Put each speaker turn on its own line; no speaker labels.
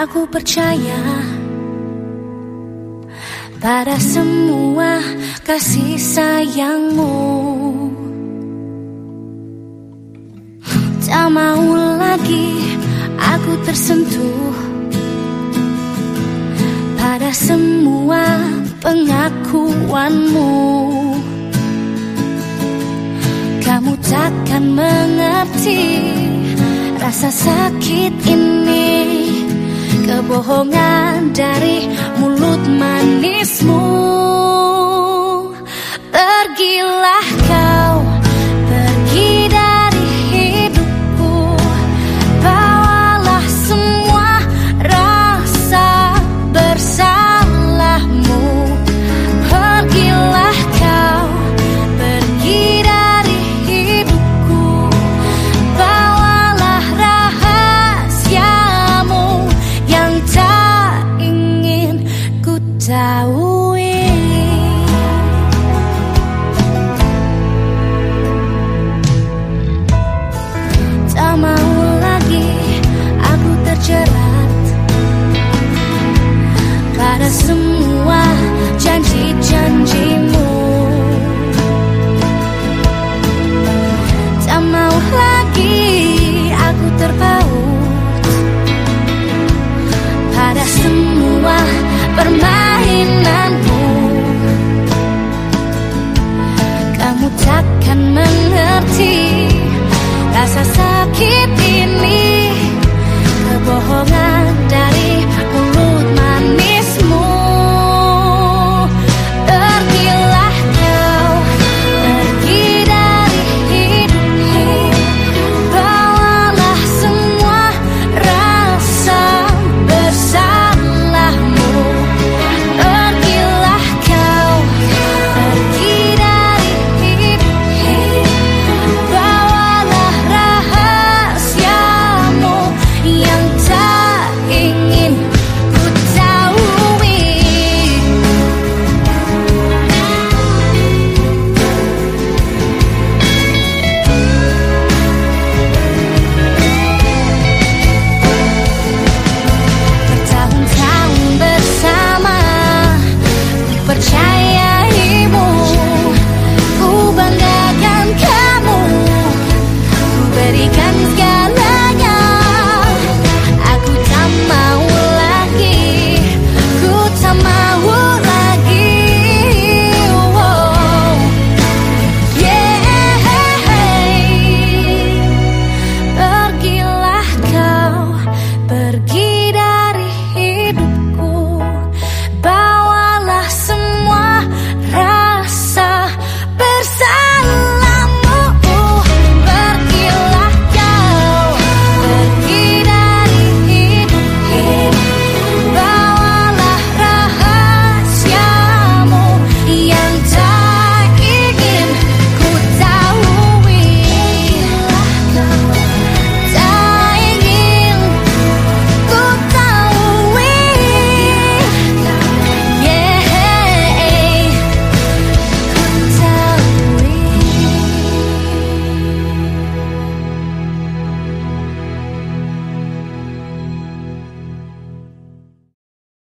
Aku percaya pada semua kasih sayangmu. Tak mau lagi aku tersentuh Pada semua pengakuanmu. Kamu takkan mengerti rasa sakit ini Kebohongan dari mulut manismu We.